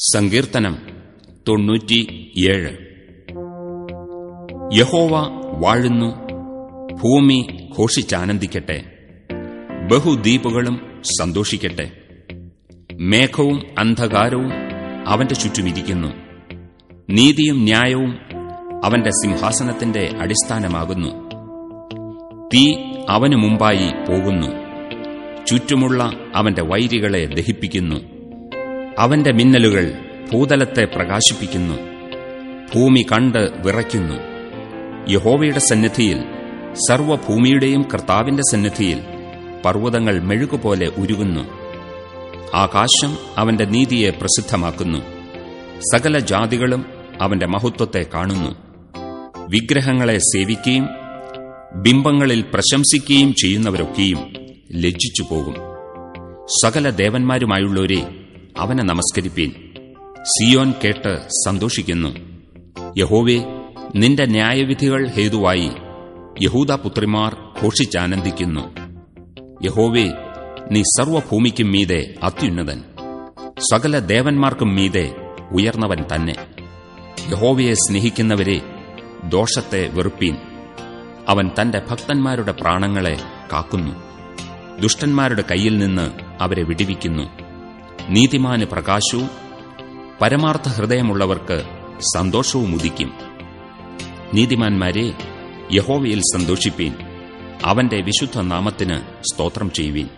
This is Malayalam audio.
സങ്കീർത്തനം തൊണ്ണൂറ്റിയേഴ്. യഹോവ വാഴുന്നു ഭൂമി ഘോഷിച്ചാനന്ദിക്കട്ടെ ബഹുദ്വീപുകളും സന്തോഷിക്കട്ടെ മേഘവും അന്ധകാരവും അവന്റെ ചുറ്റുമിരിക്കുന്നു നീതിയും ന്യായവും അവന്റെ സിംഹാസനത്തിന്റെ അടിസ്ഥാനമാകുന്നു. തീ അവനു മുമ്പായി പോകുന്നു ചുറ്റുമുള്ള അവന്റെ വൈരികളെ ദഹിപ്പിക്കുന്നു. അവന്റെ മിന്നലുകൾ ഭൂതലത്തെ പ്രകാശിപ്പിക്കുന്നു. ഭൂമി കണ്ട് വിറയ്ക്കുന്നു. യഹോവയുടെ സന്നിധിയിൽ സർവഭൂമിയുടെയും കർത്താവിന്റെ സന്നിധിയിൽ പർവതങ്ങൾ മെഴുകുപോലെ ഉരുകുന്നു. ആകാശം അവന്റെ നീതിയെ പ്രസിദ്ധമാക്കുന്നു. സകല ജാതികളും അവന്റെ മഹത്വത്തെ കാണുന്നു. വിഗ്രഹങ്ങളെ സേവിക്കുകയും ബിംബങ്ങളിൽ പ്രശംസിക്കുകയും ചെയ്യുന്നവരൊക്കെയും ലജ്ജിച്ചു പോകും സകല ദേവന്മാരുമായുള്ളവരെ അവനെ നമസ്കരിപ്പീൻ. സിയോൻ കേട്ട് സന്തോഷിക്കുന്നു. യഹോവേ നിന്റെ ന്യായവിധികൾ ഹേതുവായി യഹൂദപുത്രിമാർ ഘോഷിച്ചാനന്ദിക്കുന്നു. യഹോവേ നീ സർവഭൂമിക്കും മീതെ അത്യുന്നതൻ. സകല ദേവന്മാർക്കും മീതെ ഉയർന്നവൻ തന്നെ. യഹോവയെ സ്നേഹിക്കുന്നവരെ ദോഷത്തെ വെറുപ്പീൻ. അവൻ തന്റെ ഭക്തന്മാരുടെ പ്രാണങ്ങളെ കാക്കുന്നു. ദുഷ്ടന്മാരുടെ കയ്യിൽ നിന്ന് അവരെ വിടിവിക്കുന്നു. നീതിമാന് പ്രകാശവും പരമാർത്ഥ ഹൃദയമുള്ളവർക്ക് സന്തോഷവും ഉദിക്കും. നീതിമാന്മാരെ യഹോവയിൽ സന്തോഷിപ്പീൻ. അവന്റെ വിശുദ്ധ നാമത്തിന് സ്തോത്രം ചെയ്യുവീൻ.